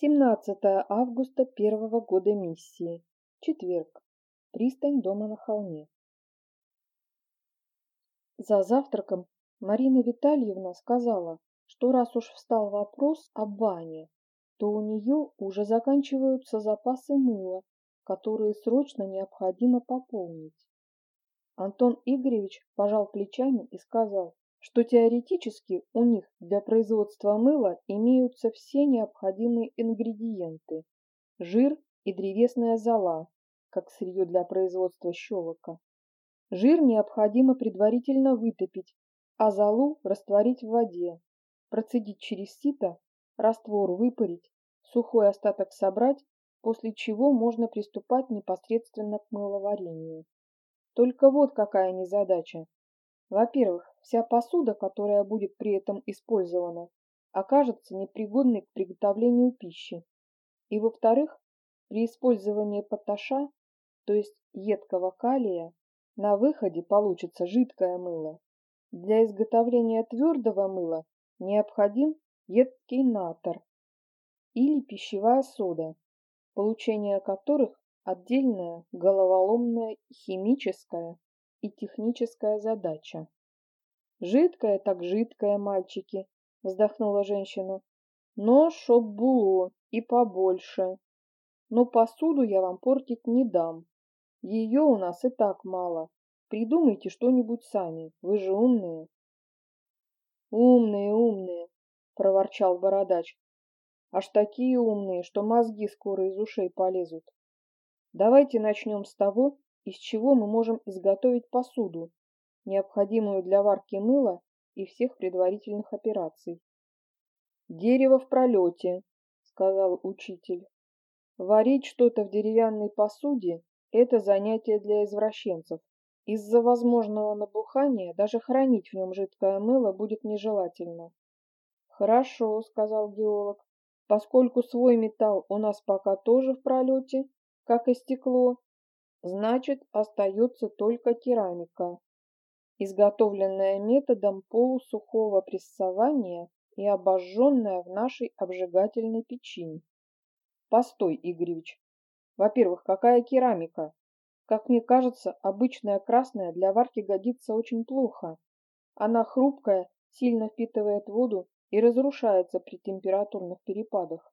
17 августа первого года миссии. Четверг. Пристань дома на холме. За завтраком Марина Витальевна сказала, что раз уж встал вопрос о бане, то у нее уже заканчиваются запасы мыла, которые срочно необходимо пополнить. Антон Игоревич пожал плечами и сказал, что теоретически у них для производства мыла имеются все необходимые ингредиенты – жир и древесная зола, как сырье для производства щелока. Жир необходимо предварительно вытопить, а золу растворить в воде, процедить через сито, раствор выпарить, сухой остаток собрать, после чего можно приступать непосредственно к мыловарению. Только вот какая незадача. Во-первых, вся посуда, которая будет при этом использована, окажется непригодной к приготовлению пищи. И во-вторых, при использовании поташа, то есть едкого калия, на выходе получится жидкое мыло. Для изготовления твердого мыла необходим едкий натор или пищевая сода, получение которых отдельная головоломная химическая и техническая задача. «Жидкое так жидкое, мальчики», — вздохнула женщина. «Но чтоб было и побольше. Но посуду я вам портить не дам. Ее у нас и так мало. Придумайте что-нибудь сами, вы же умные». «Умные, умные», — проворчал бородач. «Аж такие умные, что мозги скоро из ушей полезут. Давайте начнем с того, из чего мы можем изготовить посуду, необходимую для варки мыла и всех предварительных операций. «Дерево в пролете», — сказал учитель. «Варить что-то в деревянной посуде — это занятие для извращенцев. Из-за возможного набухания даже хранить в нем жидкое мыло будет нежелательно». «Хорошо», — сказал геолог, — «поскольку свой металл у нас пока тоже в пролете, как и стекло, Значит, остается только керамика, изготовленная методом полусухого прессования и обожженная в нашей обжигательной печи. Постой, Игоревич. Во-первых, какая керамика? Как мне кажется, обычная красная для варки годится очень плохо. Она хрупкая, сильно впитывает воду и разрушается при температурных перепадах.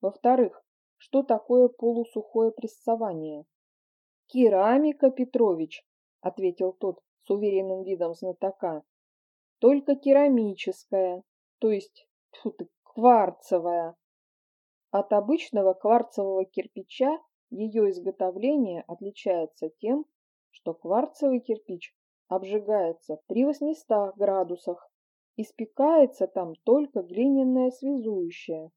Во-вторых, что такое полусухое прессование? «Керамика, Петрович», — ответил тот с уверенным видом знатока. «Только керамическая, то есть тьфу ты, кварцевая. От обычного кварцевого кирпича ее изготовление отличается тем, что кварцевый кирпич обжигается при 800 градусах, испекается там только глиняное связующее,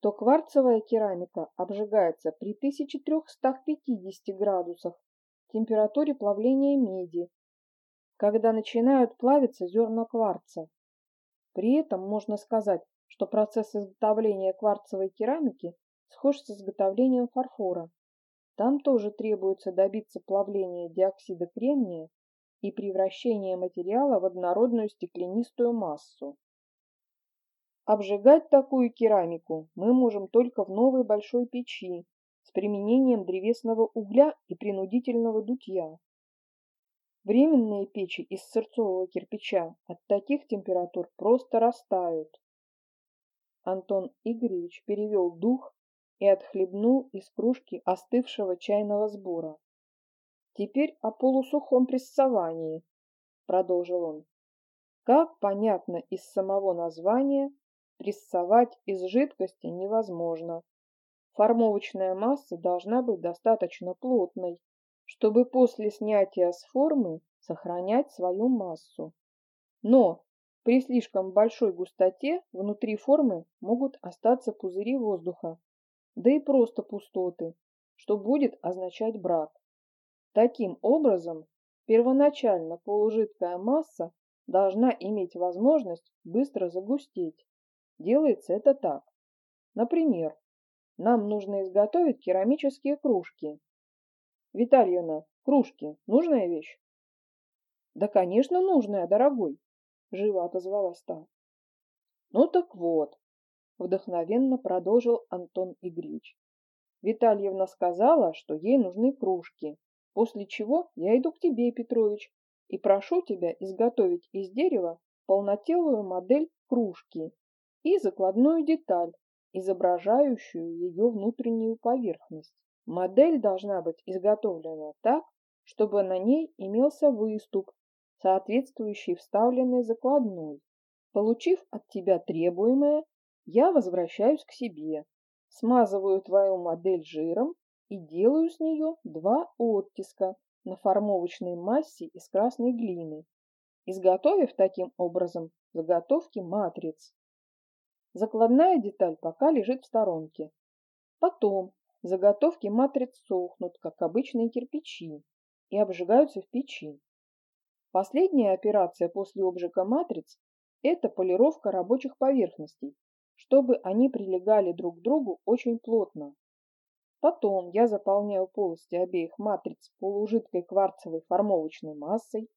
то кварцевая керамика обжигается при 1350 градусах температуре плавления меди, когда начинают плавиться зерна кварца. При этом можно сказать, что процесс изготовления кварцевой керамики схож с изготовлением фарфора. Там тоже требуется добиться плавления диоксида кремния и превращения материала в однородную стеклянистую массу. Обжигать такую керамику мы можем только в новой большой печи с применением древесного угля и принудительного дутья. Временные печи из сырцового кирпича от таких температур просто растают. Антон Игоревич перевел дух и отхлебнул из кружки остывшего чайного сбора. «Теперь о полусухом прессовании», — продолжил он. «Как понятно из самого названия, Прессовать из жидкости невозможно. Формовочная масса должна быть достаточно плотной, чтобы после снятия с формы сохранять свою массу. Но при слишком большой густоте внутри формы могут остаться пузыри воздуха, да и просто пустоты, что будет означать брак. Таким образом, первоначально полужидкая масса должна иметь возможность быстро загустеть. Делается это так. Например, нам нужно изготовить керамические кружки. Витальевна, кружки – нужная вещь? Да, конечно, нужная, дорогой, живо отозвалась та. Ну так вот, вдохновенно продолжил Антон Игоревич. Витальевна сказала, что ей нужны кружки, после чего я иду к тебе, Петрович, и прошу тебя изготовить из дерева полнотелую модель кружки и закладную деталь, изображающую ее внутреннюю поверхность. Модель должна быть изготовлена так, чтобы на ней имелся выступ, соответствующий вставленной закладной. Получив от тебя требуемое, я возвращаюсь к себе, смазываю твою модель жиром и делаю с нее два оттиска на формовочной массе из красной глины, изготовив таким образом заготовки матриц. Закладная деталь пока лежит в сторонке. Потом заготовки матриц сохнут, как обычные кирпичи, и обжигаются в печи. Последняя операция после обжига матриц – это полировка рабочих поверхностей, чтобы они прилегали друг к другу очень плотно. Потом я заполняю полости обеих матриц полужидкой кварцевой формовочной массой,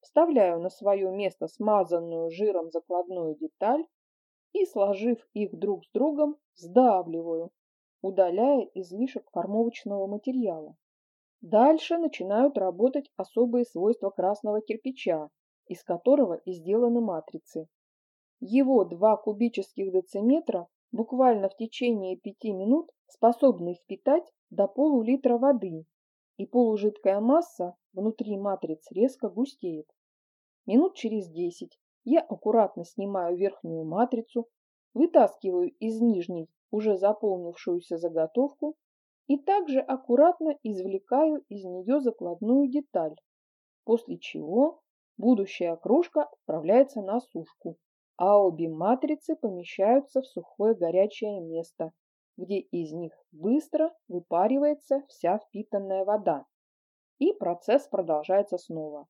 вставляю на свое место смазанную жиром закладную деталь и, сложив их друг с другом, сдавливаю, удаляя излишек формовочного материала. Дальше начинают работать особые свойства красного кирпича, из которого и сделаны матрицы. Его два кубических дециметра буквально в течение пяти минут способны впитать до полулитра воды, и полужидкая масса внутри матриц резко густеет. Минут через десять я аккуратно снимаю верхнюю матрицу, вытаскиваю из нижней уже заполнившуюся заготовку и также аккуратно извлекаю из нее закладную деталь, после чего будущая кружка отправляется на сушку а обе матрицы помещаются в сухое горячее место, где из них быстро выпаривается вся впитанная вода. И процесс продолжается снова.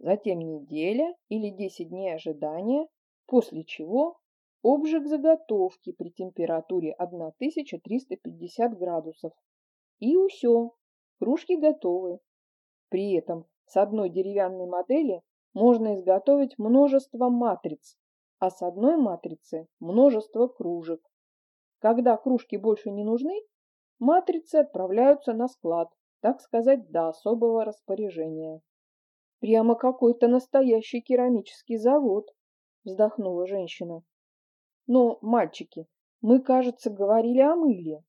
Затем неделя или 10 дней ожидания, после чего обжиг заготовки при температуре 1350 градусов. И все, кружки готовы. При этом с одной деревянной модели можно изготовить множество матриц, а с одной матрицы множество кружек. Когда кружки больше не нужны, матрицы отправляются на склад, так сказать, до особого распоряжения. Прямо какой-то настоящий керамический завод, вздохнула женщина. Но, мальчики, мы, кажется, говорили о мыле.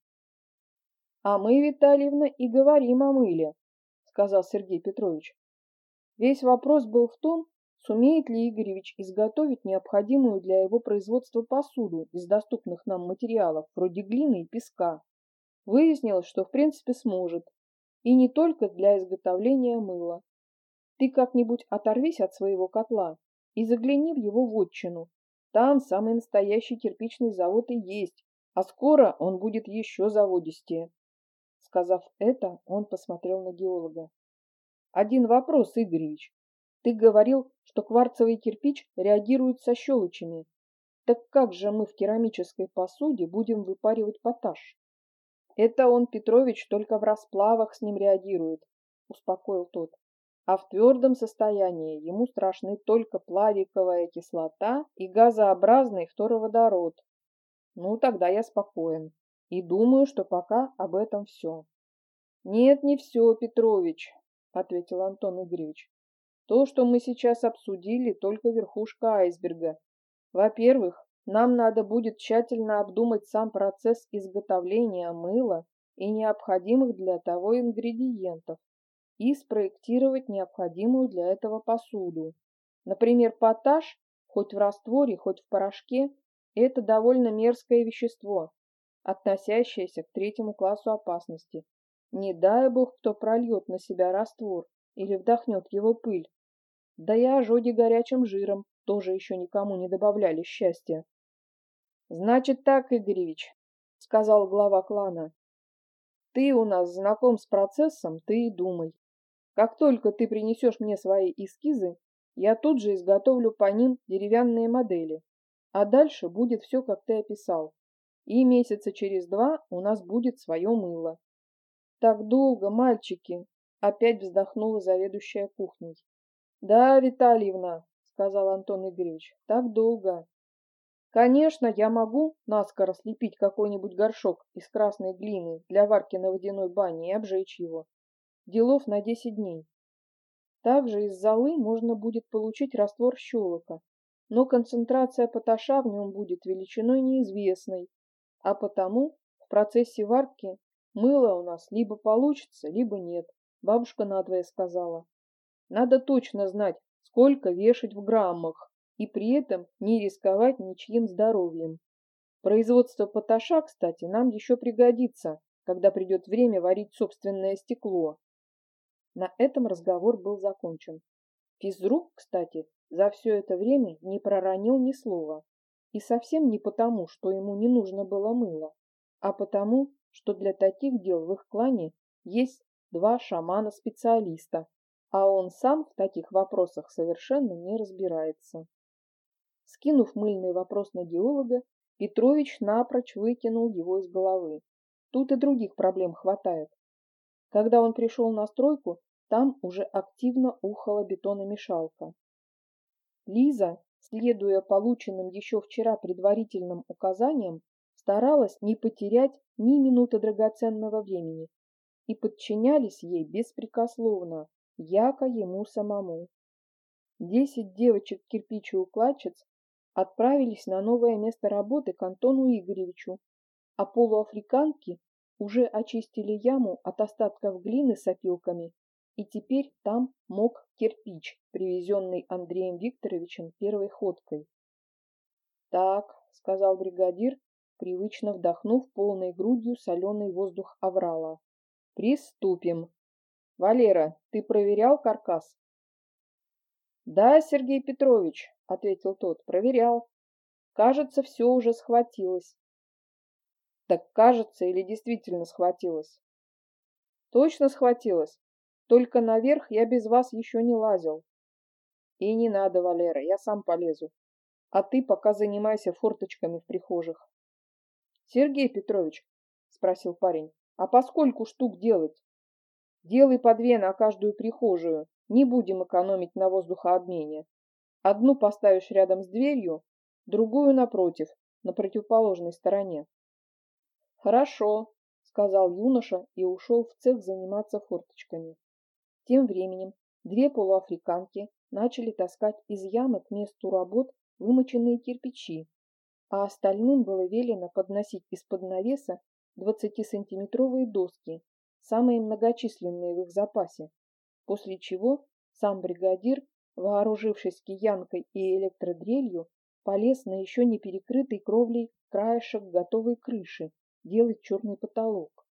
А мы, Витальевна, и говорим о мыле, сказал Сергей Петрович. Весь вопрос был в том, Сумеет ли Игоревич изготовить необходимую для его производства посуду из доступных нам материалов, вроде глины и песка? Выяснилось, что в принципе сможет. И не только для изготовления мыла. Ты как-нибудь оторвись от своего котла и загляни в его вотчину. Там самый настоящий кирпичный завод и есть, а скоро он будет еще заводистее. Сказав это, он посмотрел на геолога. Один вопрос, Игоревич. Ты говорил, что кварцевый кирпич реагирует со щелочами. Так как же мы в керамической посуде будем выпаривать поташ? Это он, Петрович, только в расплавах с ним реагирует, успокоил тот. А в твердом состоянии ему страшны только плавиковая кислота и газообразный фтороводород. Ну, тогда я спокоен. И думаю, что пока об этом все. Нет, не все, Петрович, ответил Антон Игоревич. То, что мы сейчас обсудили, только верхушка айсберга. Во-первых, нам надо будет тщательно обдумать сам процесс изготовления мыла и необходимых для того ингредиентов и спроектировать необходимую для этого посуду. Например, поташ, хоть в растворе, хоть в порошке, это довольно мерзкое вещество, относящееся к третьему классу опасности. Не дай бог, кто прольет на себя раствор или вдохнет его пыль. Да и ожоги горячим жиром тоже еще никому не добавляли счастья. «Значит так, Игоревич», — сказал глава клана. «Ты у нас знаком с процессом, ты и думай. Как только ты принесешь мне свои эскизы, я тут же изготовлю по ним деревянные модели. А дальше будет все, как ты описал. И месяца через два у нас будет свое мыло. Так долго, мальчики, опять вздохнула заведующая кухней. Да, Витальевна, сказал Антон Игоревич, так долго. Конечно, я могу наскоро слепить какой-нибудь горшок из красной глины для варки на водяной бане и обжечь его. Делов на 10 дней. Также из золы можно будет получить раствор щелока, но концентрация поташа в нем будет величиной неизвестной, а потому в процессе варки мыло у нас либо получится, либо нет, бабушка надвое сказала. Надо точно знать, сколько вешать в граммах, и при этом не рисковать ничьим здоровьем. Производство поташа, кстати, нам еще пригодится, когда придет время варить собственное стекло. На этом разговор был закончен. Физрук, кстати, за все это время не проронил ни слова. И совсем не потому, что ему не нужно было мыло, а потому, что для таких дел в их клане есть два шамана-специалиста, а он сам в таких вопросах совершенно не разбирается. Скинув мыльный вопрос на геолога, Петрович напрочь выкинул его из головы. Тут и других проблем хватает. Когда он пришел на стройку, там уже активно ухала бетономешалка. Лиза, следуя полученным еще вчера предварительным указаниям, старалась не потерять ни минуты драгоценного времени, и подчинялись ей беспрекословно, яко ему самому. Десять девочек-кирпичеукладчиц отправились на новое место работы к Антону Игоревичу, а полуафриканки уже очистили яму от остатков глины с опилками, и теперь там мог кирпич, привезенный Андреем Викторовичем первой ходкой. «Так», — сказал бригадир, привычно вдохнув полной грудью соленый воздух Аврала. «Приступим. Валера, ты проверял каркас?» «Да, Сергей Петрович», — ответил тот, — «проверял. Кажется, все уже схватилось». «Так кажется или действительно схватилось?» «Точно схватилось. Только наверх я без вас еще не лазил». «И не надо, Валера, я сам полезу. А ты пока занимайся форточками в прихожих». «Сергей Петрович», — спросил парень, — «а поскольку штук делать?» «Делай по две на каждую прихожую. Не будем экономить на воздухообмене. Одну поставишь рядом с дверью, другую напротив, на противоположной стороне. Хорошо, сказал юноша и ушел в цех заниматься форточками. Тем временем две полуафриканки начали таскать из ямы к месту работ вымоченные кирпичи, а остальным было велено подносить из-под навеса 20-сантиметровые доски, самые многочисленные в их запасе, после чего сам бригадир, вооружившись киянкой и электродрелью, полез на еще не перекрытый кровлей краешек готовой крыши, делать черный потолок.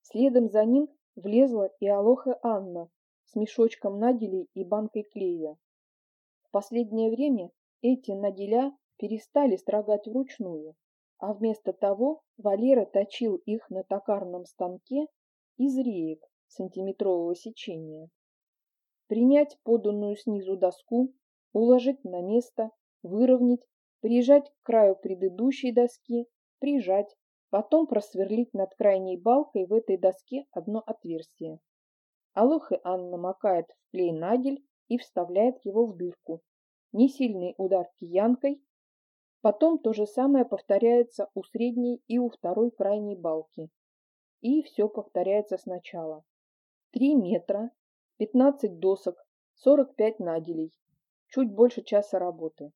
Следом за ним влезла и Алоха Анна с мешочком наделей и банкой клея. В последнее время эти наделя перестали строгать вручную, а вместо того Валера точил их на токарном станке из реек, сантиметрового сечения. Принять поданную снизу доску, уложить на место, выровнять, прижать к краю предыдущей доски, прижать, потом просверлить над крайней балкой в этой доске одно отверстие. Алоха Анна макает в клей нагель и вставляет его в дырку. Несильный удар киянкой. Потом то же самое повторяется у средней и у второй крайней балки. И все повторяется сначала. 3 метра, 15 досок, 45 наделей. Чуть больше часа работы.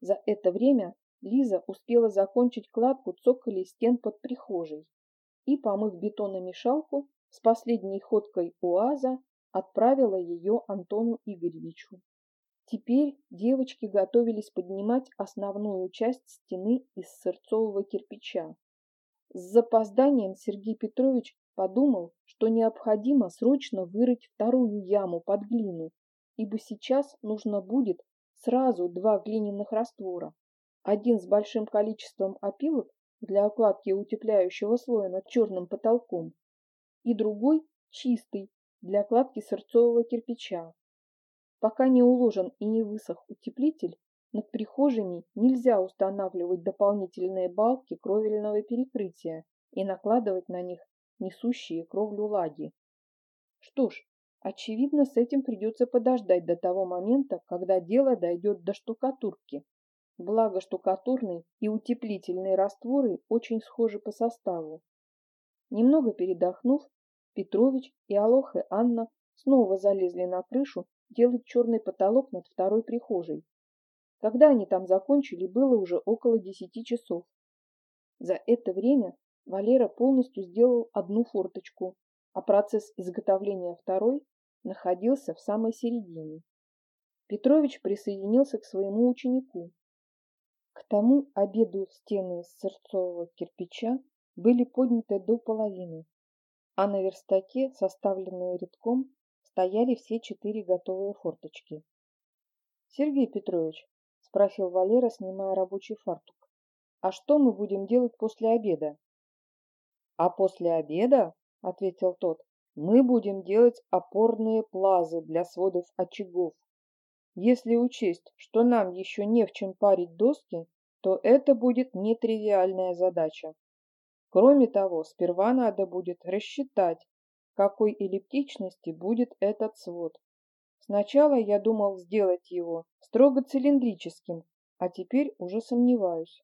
За это время Лиза успела закончить кладку цоколей стен под прихожей и, помыв бетономешалку, с последней ходкой УАЗа отправила ее Антону Игоревичу. Теперь девочки готовились поднимать основную часть стены из сырцового кирпича. С запозданием Сергей Петрович Подумал, что необходимо срочно вырыть вторую яму под глину, ибо сейчас нужно будет сразу два глиняных раствора. Один с большим количеством опилок для окладки утепляющего слоя над черным потолком, и другой чистый для кладки сырцового кирпича. Пока не уложен и не высох утеплитель, над прихожими нельзя устанавливать дополнительные балки кровельного перекрытия и накладывать на них несущие кровлю лаги. Что ж, очевидно, с этим придется подождать до того момента, когда дело дойдет до штукатурки. Благо, штукатурный и утеплительные растворы очень схожи по составу. Немного передохнув, Петрович и Алоха и Анна снова залезли на крышу делать черный потолок над второй прихожей. Когда они там закончили, было уже около десяти часов. За это время Валера полностью сделал одну форточку, а процесс изготовления второй находился в самой середине. Петрович присоединился к своему ученику. К тому обеду стены из сырцового кирпича были подняты до половины, а на верстаке, составленные рядком, стояли все четыре готовые форточки. «Сергей Петрович», — спросил Валера, снимая рабочий фартук, «а что мы будем делать после обеда?» «А после обеда, — ответил тот, — мы будем делать опорные плазы для сводов очагов. Если учесть, что нам еще не в чем парить доски, то это будет нетривиальная задача. Кроме того, сперва надо будет рассчитать, какой эллиптичности будет этот свод. Сначала я думал сделать его строго цилиндрическим, а теперь уже сомневаюсь.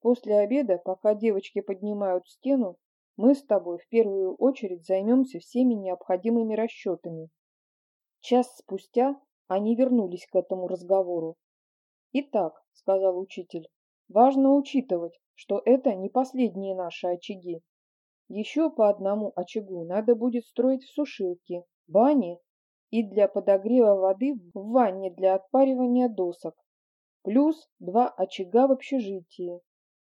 После обеда, пока девочки поднимают стену, мы с тобой в первую очередь займемся всеми необходимыми расчетами. Час спустя они вернулись к этому разговору. «Итак», — сказал учитель, — «важно учитывать, что это не последние наши очаги. Еще по одному очагу надо будет строить в сушилке, бане и для подогрева воды в ванне для отпаривания досок, плюс два очага в общежитии.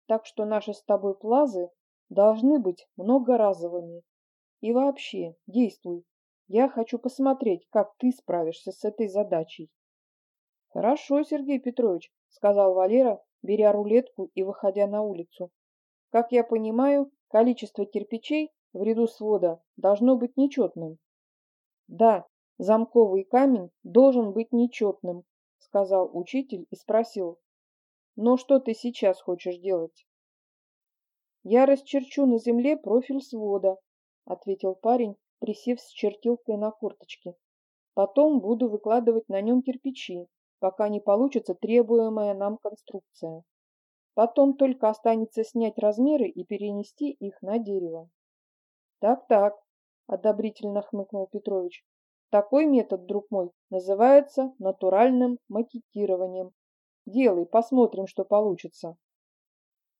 Так что наши с тобой плазы должны быть многоразовыми. И вообще, действуй. Я хочу посмотреть, как ты справишься с этой задачей. Хорошо, Сергей Петрович, сказал Валера, беря рулетку и выходя на улицу. Как я понимаю, Количество кирпичей в ряду свода должно быть нечетным. Да, замковый камень должен быть нечетным, сказал учитель и спросил. Но что ты сейчас хочешь делать? Я расчерчу на земле профиль свода, ответил парень, присев с чертилкой на корточке. Потом буду выкладывать на нем кирпичи, пока не получится требуемая нам конструкция. Потом только останется снять размеры и перенести их на дерево. Так-так, одобрительно хмыкнул Петрович. Такой метод, друг мой, называется натуральным макетированием. Делай, посмотрим, что получится.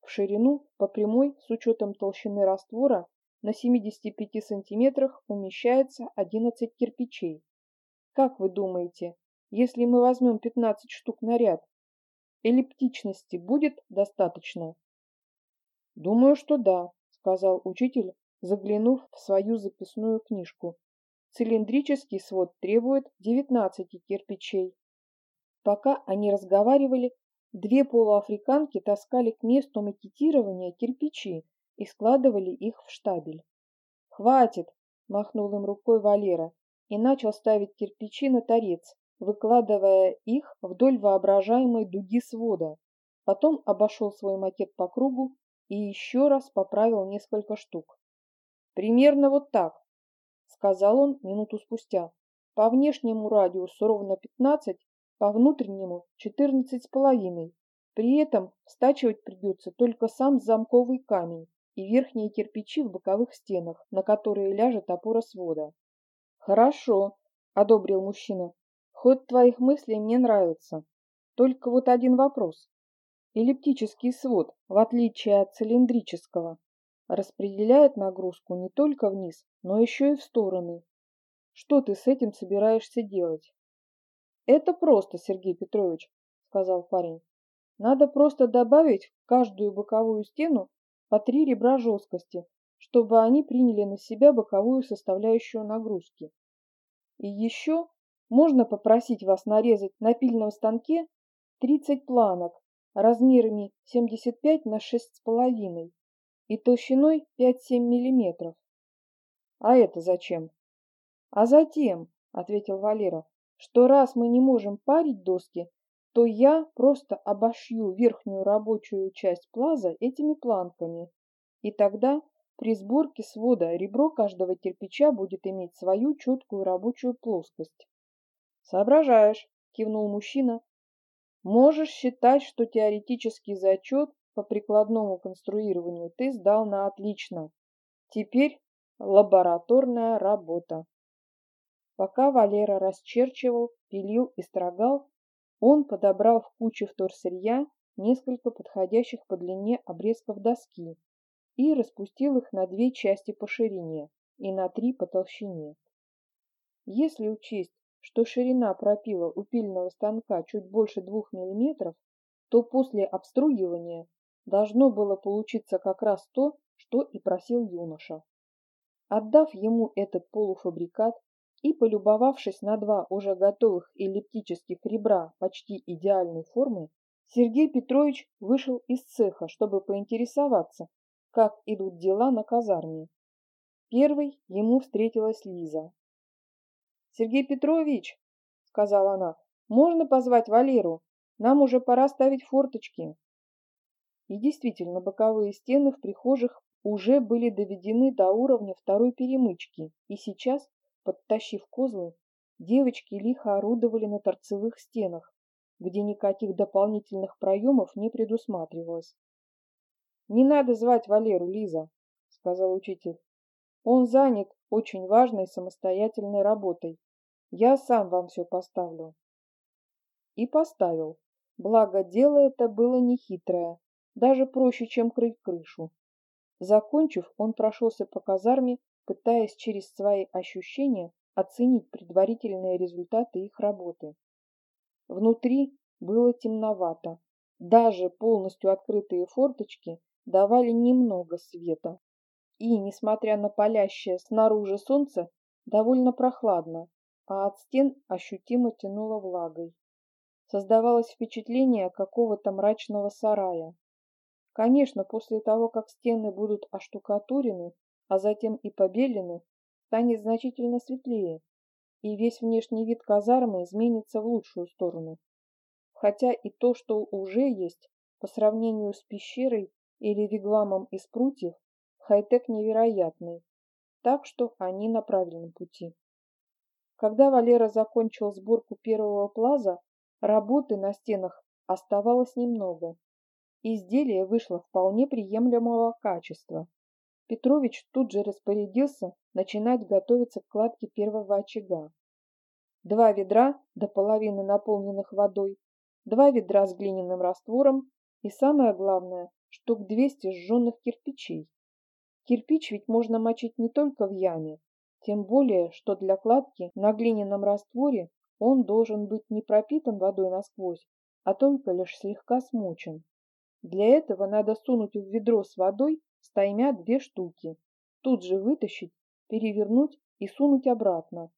В ширину по прямой с учетом толщины раствора на 75 сантиметрах умещается 11 кирпичей. Как вы думаете, если мы возьмем 15 штук на ряд, эллиптичности будет достаточно? Думаю, что да, сказал учитель, заглянув в свою записную книжку. Цилиндрический свод требует 19 кирпичей. Пока они разговаривали, две полуафриканки таскали к месту макетирования кирпичи и складывали их в штабель. «Хватит!» – махнул им рукой Валера и начал ставить кирпичи на торец, выкладывая их вдоль воображаемой дуги свода. Потом обошел свой макет по кругу и еще раз поправил несколько штук. «Примерно вот так», — сказал он минуту спустя. «По внешнему радиусу ровно 15, по внутреннему 14 с половиной. При этом стачивать придется только сам замковый камень и верхние кирпичи в боковых стенах, на которые ляжет опора свода». «Хорошо», — одобрил мужчина. Ход твоих мыслей мне нравится. Только вот один вопрос. Эллиптический свод, в отличие от цилиндрического, распределяет нагрузку не только вниз, но еще и в стороны. Что ты с этим собираешься делать? Это просто, Сергей Петрович, сказал парень. Надо просто добавить в каждую боковую стену по три ребра жесткости, чтобы они приняли на себя боковую составляющую нагрузки. И еще можно попросить вас нарезать на пильном станке 30 планок размерами 75 на 6,5 и толщиной 5-7 мм. А это зачем? А затем, ответил Валера, что раз мы не можем парить доски, то я просто обошью верхнюю рабочую часть плаза этими планками. И тогда при сборке свода ребро каждого кирпича будет иметь свою четкую рабочую плоскость. «Соображаешь», — кивнул мужчина. Можешь считать, что теоретический зачет по прикладному конструированию ты сдал на отлично. Теперь лабораторная работа. Пока Валера расчерчивал, пилил и строгал, он подобрал в куче вторсырья несколько подходящих по длине обрезков доски и распустил их на две части по ширине и на три по толщине. Если учесть, что ширина пропила у пильного станка чуть больше двух мм, то после обстругивания должно было получиться как раз то, что и просил юноша. Отдав ему этот полуфабрикат и полюбовавшись на два уже готовых эллиптических ребра почти идеальной формы, Сергей Петрович вышел из цеха, чтобы поинтересоваться, как идут дела на казарме. Первой ему встретилась Лиза. «Сергей Петрович», — сказала она, — «можно позвать Валеру? Нам уже пора ставить форточки». И действительно, боковые стены в прихожих уже были доведены до уровня второй перемычки, и сейчас Подтащив козлы, девочки лихо орудовали на торцевых стенах, где никаких дополнительных проемов не предусматривалось. «Не надо звать Валеру, Лиза», — сказал учитель. «Он занят очень важной самостоятельной работой. Я сам вам все поставлю». И поставил. Благо, дело это было нехитрое, даже проще, чем крыть крышу. Закончив, он прошелся по казарме пытаясь через свои ощущения оценить предварительные результаты их работы. Внутри было темновато. Даже полностью открытые форточки давали немного света. И, несмотря на палящее снаружи солнце, довольно прохладно, а от стен ощутимо тянуло влагой. Создавалось впечатление какого-то мрачного сарая. Конечно, после того, как стены будут оштукатурены, а затем и побелены, станет значительно светлее, и весь внешний вид казармы изменится в лучшую сторону. Хотя и то, что уже есть, по сравнению с пещерой или вигвамом из прутьев, хай-тек невероятный, так что они на правильном пути. Когда Валера закончил сборку первого плаза, работы на стенах оставалось немного. Изделие вышло вполне приемлемого качества, Петрович тут же распорядился начинать готовиться к кладке первого очага. Два ведра до половины наполненных водой, два ведра с глиняным раствором и самое главное, штук 200 сжженных кирпичей. Кирпич ведь можно мочить не только в яме, тем более, что для кладки на глиняном растворе он должен быть не пропитан водой насквозь, а только лишь слегка смочен. Для этого надо сунуть в ведро с водой стаймя две штуки, тут же вытащить, перевернуть и сунуть обратно.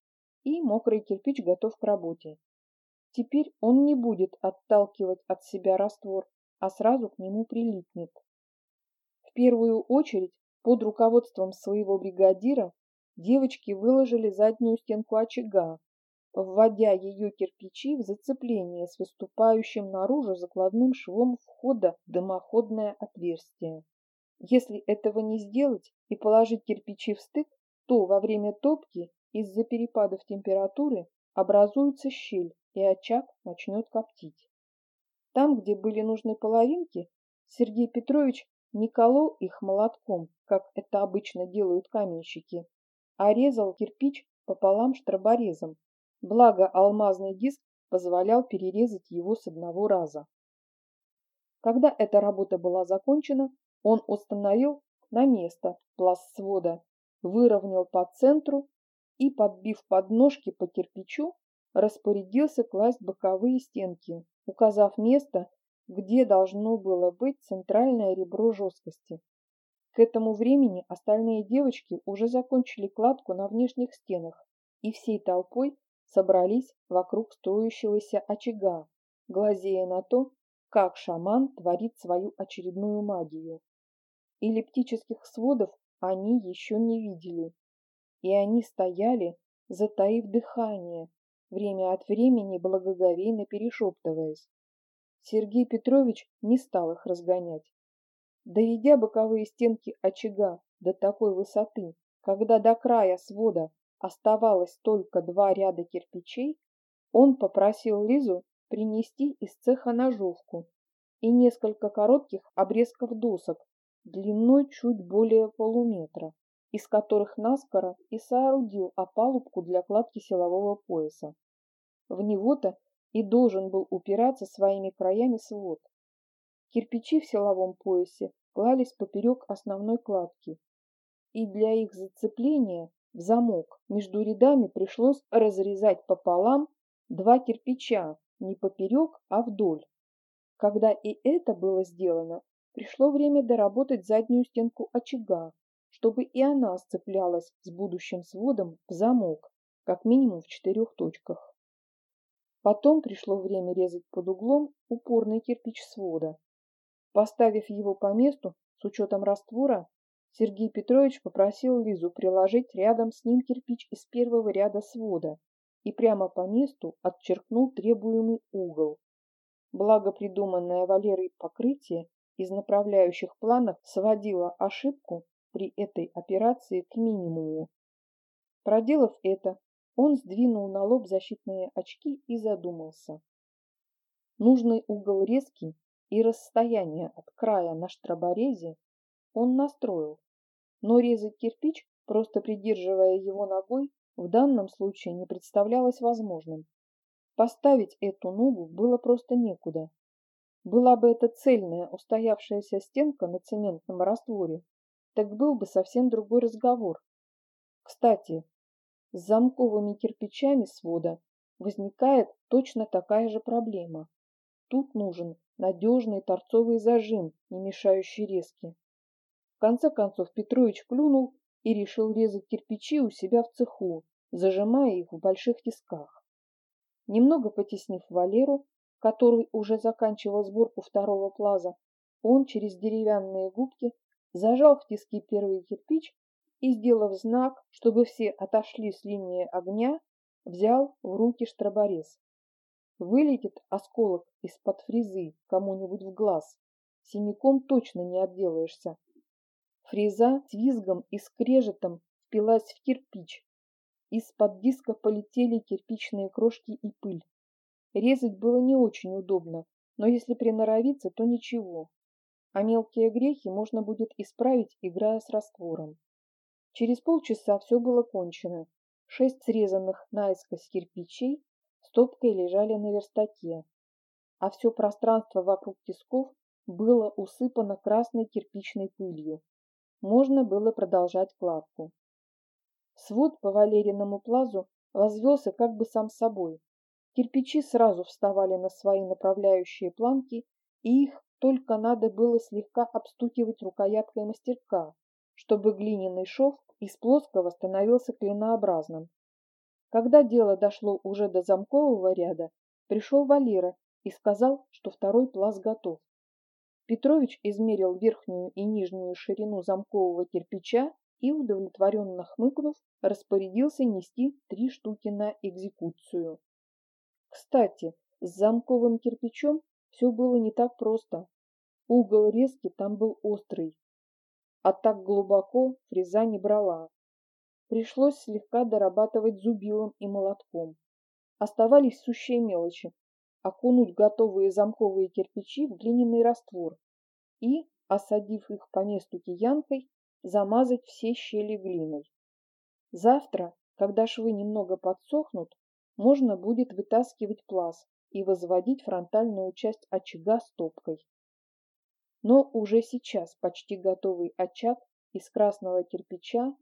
И мокрый кирпич готов к работе. Теперь он не будет отталкивать от себя раствор, а сразу к нему прилипнет. В первую очередь, под руководством своего бригадира, девочки выложили заднюю стенку очага, вводя ее кирпичи в зацепление с выступающим наружу закладным швом входа в дымоходное отверстие. Если этого не сделать и положить кирпичи в стык, то во время топки из-за перепадов температуры образуется щель, и очаг начнет коптить. Там, где были нужны половинки, Сергей Петрович не колол их молотком, как это обычно делают каменщики, а резал кирпич пополам штроборезом, благо алмазный диск позволял перерезать его с одного раза. Когда эта работа была закончена, он установил на место пласт свода, выровнял по центру и, подбив подножки по кирпичу, распорядился класть боковые стенки, указав место, где должно было быть центральное ребро жесткости. К этому времени остальные девочки уже закончили кладку на внешних стенах и всей толпой собрались вокруг строящегося очага, глазея на то, как шаман творит свою очередную магию. Эллиптических сводов они еще не видели. И они стояли, затаив дыхание, время от времени благоговейно перешептываясь. Сергей Петрович не стал их разгонять. Доведя боковые стенки очага до такой высоты, когда до края свода оставалось только два ряда кирпичей, он попросил Лизу принести из цеха ножовку и несколько коротких обрезков досок длиной чуть более полуметра, из которых наскоро и соорудил опалубку для кладки силового пояса. В него-то и должен был упираться своими краями свод. Кирпичи в силовом поясе клались поперек основной кладки, и для их зацепления в замок между рядами пришлось разрезать пополам два кирпича не поперек, а вдоль. Когда и это было сделано, пришло время доработать заднюю стенку очага, чтобы и она сцеплялась с будущим сводом в замок, как минимум в четырех точках. Потом пришло время резать под углом упорный кирпич свода. Поставив его по месту, с учетом раствора, Сергей Петрович попросил Лизу приложить рядом с ним кирпич из первого ряда свода и прямо по месту отчеркнул требуемый угол. Благо придуманное Валерой покрытие из направляющих планов сводило ошибку при этой операции к минимуму. Проделав это, он сдвинул на лоб защитные очки и задумался. Нужный угол резкий и расстояние от края на штроборезе он настроил, но резать кирпич, просто придерживая его ногой, в данном случае не представлялось возможным. Поставить эту ногу было просто некуда. Была бы это цельная устоявшаяся стенка на цементном растворе, так был бы совсем другой разговор. Кстати, с замковыми кирпичами свода возникает точно такая же проблема. Тут нужен надежный торцовый зажим, не мешающий резке. В конце концов Петрович плюнул и решил резать кирпичи у себя в цеху, зажимая их в больших тисках. Немного потеснив Валеру, который уже заканчивал сборку второго плаза, он через деревянные губки зажал в тиски первый кирпич и, сделав знак, чтобы все отошли с линии огня, взял в руки штроборез. Вылетит осколок из-под фрезы кому-нибудь в глаз, синяком точно не отделаешься. Фреза с визгом и скрежетом впилась в кирпич. Из-под диска полетели кирпичные крошки и пыль. Резать было не очень удобно, но если приноровиться, то ничего а мелкие грехи можно будет исправить, играя с раствором. Через полчаса все было кончено. Шесть срезанных наискось кирпичей стопкой лежали на верстаке, а все пространство вокруг тисков было усыпано красной кирпичной пылью. Можно было продолжать кладку. Свод по Валериному плазу возвелся как бы сам собой. Кирпичи сразу вставали на свои направляющие планки, и их только надо было слегка обстукивать рукояткой мастерка, чтобы глиняный шов из плоского становился клинообразным. Когда дело дошло уже до замкового ряда, пришел Валера и сказал, что второй пласт готов. Петрович измерил верхнюю и нижнюю ширину замкового кирпича и, удовлетворенно хмыкнув, распорядился нести три штуки на экзекуцию. Кстати, с замковым кирпичом все было не так просто. Угол резки там был острый, а так глубоко фреза не брала. Пришлось слегка дорабатывать зубилом и молотком. Оставались сущие мелочи. Окунуть готовые замковые кирпичи в глиняный раствор и, осадив их по месту киянкой, замазать все щели глиной. Завтра, когда швы немного подсохнут, можно будет вытаскивать пласт и возводить фронтальную часть очага стопкой. Но уже сейчас почти готовый очаг из красного кирпича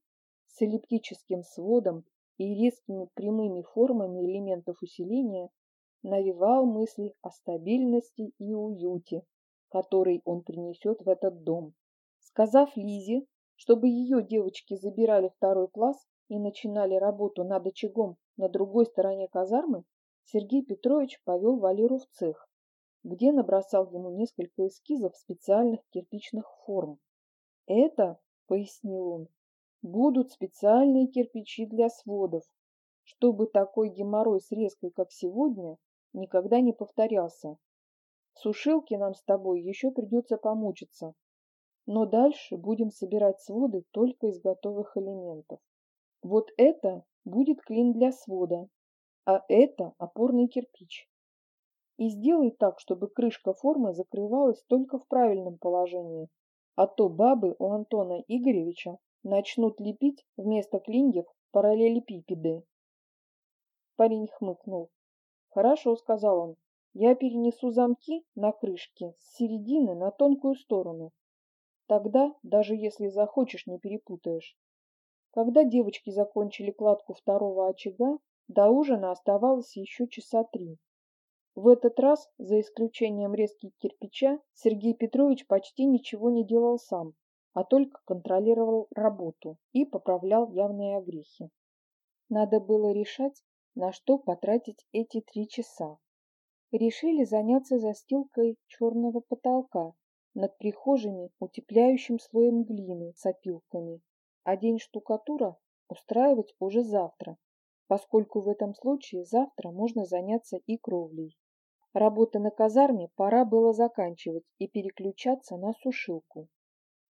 с эллиптическим сводом и резкими прямыми формами элементов усиления навевал мысли о стабильности и уюте, который он принесет в этот дом. Сказав Лизе, чтобы ее девочки забирали второй класс и начинали работу над очагом на другой стороне казармы, Сергей Петрович повел Валеру в цех, где набросал ему несколько эскизов специальных кирпичных форм. «Это, — пояснил он, — будут специальные кирпичи для сводов, чтобы такой геморрой с резкой, как сегодня, никогда не повторялся. В сушилке нам с тобой еще придется помучиться, но дальше будем собирать своды только из готовых элементов. Вот это будет клин для свода, а это опорный кирпич. И сделай так, чтобы крышка формы закрывалась только в правильном положении, а то бабы у Антона Игоревича начнут лепить вместо клиньев параллелепипеды. Парень хмыкнул. «Хорошо», — сказал он, — «я перенесу замки на крышке с середины на тонкую сторону. Тогда, даже если захочешь, не перепутаешь». Когда девочки закончили кладку второго очага, до ужина оставалось еще часа три. В этот раз, за исключением резки кирпича, Сергей Петрович почти ничего не делал сам, а только контролировал работу и поправлял явные огрехи. Надо было решать, на что потратить эти три часа. Решили заняться застилкой черного потолка над прихожими утепляющим слоем глины с опилками, а день штукатура устраивать уже завтра, поскольку в этом случае завтра можно заняться и кровлей. Работы на казарме пора было заканчивать и переключаться на сушилку.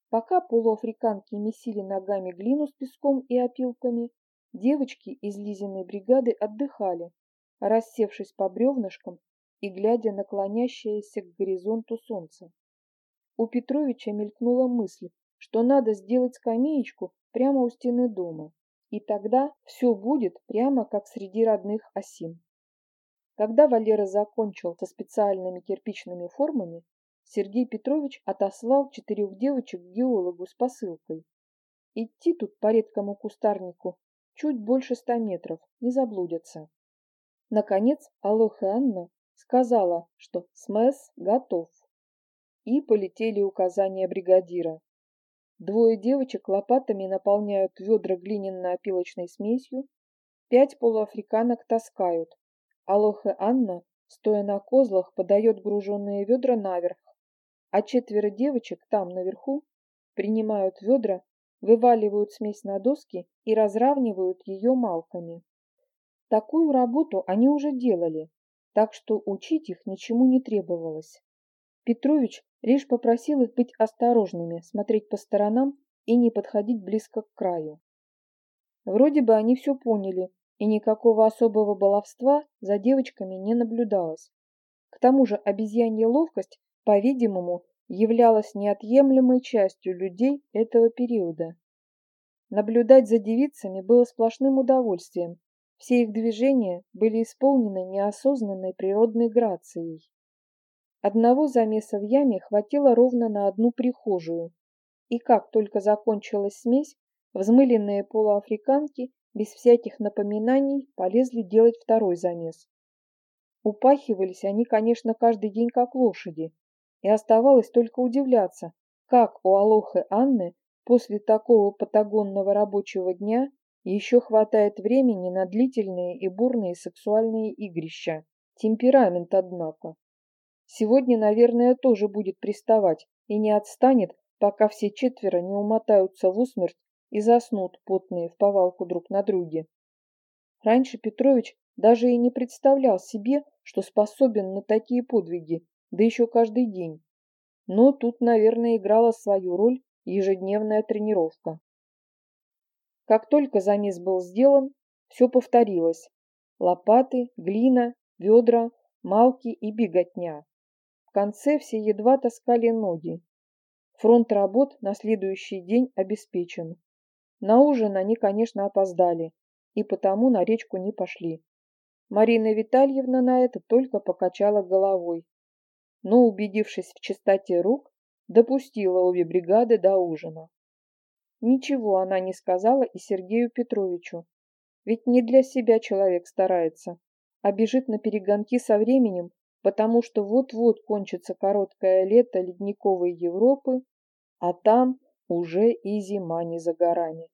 Пока полуафриканки месили ногами глину с песком и опилками, девочки из Лизиной бригады отдыхали, рассевшись по бревнышкам и глядя на клонящееся к горизонту солнце. У Петровича мелькнула мысль, что надо сделать скамеечку прямо у стены дома, и тогда все будет прямо как среди родных осин. Когда Валера закончил со специальными кирпичными формами, Сергей Петрович отослал четырех девочек к геологу с посылкой. Идти тут по редкому кустарнику чуть больше ста метров, не заблудятся. Наконец Алох и Анна сказала, что СМЭС готов. И полетели указания бригадира. Двое девочек лопатами наполняют ведра глиняно-опилочной смесью, пять полуафриканок таскают, Алоха Анна, стоя на козлах, подает груженные ведра наверх, а четверо девочек там, наверху, принимают ведра, вываливают смесь на доски и разравнивают ее малками. Такую работу они уже делали, так что учить их ничему не требовалось. Петрович лишь попросил их быть осторожными, смотреть по сторонам и не подходить близко к краю. Вроде бы они все поняли и никакого особого баловства за девочками не наблюдалось. К тому же обезьянья ловкость, по-видимому, являлась неотъемлемой частью людей этого периода. Наблюдать за девицами было сплошным удовольствием. Все их движения были исполнены неосознанной природной грацией. Одного замеса в яме хватило ровно на одну прихожую, и как только закончилась смесь, взмыленные полуафриканки без всяких напоминаний полезли делать второй замес. Упахивались они, конечно, каждый день как лошади, и оставалось только удивляться, как у Алохы Анны после такого патагонного рабочего дня еще хватает времени на длительные и бурные сексуальные игрища. Темперамент, однако. Сегодня, наверное, тоже будет приставать и не отстанет, пока все четверо не умотаются в усмерть и заснут потные в повалку друг на друге. Раньше Петрович даже и не представлял себе, что способен на такие подвиги, да еще каждый день. Но тут, наверное, играла свою роль ежедневная тренировка. Как только замес был сделан, все повторилось. Лопаты, глина, ведра, малки и беготня. Конце все едва таскали ноги. Фронт работ на следующий день обеспечен. На ужин они, конечно, опоздали, и потому на речку не пошли. Марина Витальевна на это только покачала головой, но, убедившись в чистоте рук, допустила обе бригады до ужина. Ничего она не сказала и Сергею Петровичу, ведь не для себя человек старается, а бежит на перегонки со временем, потому что вот-вот кончится короткое лето ледниковой Европы, а там уже и зима не за горами.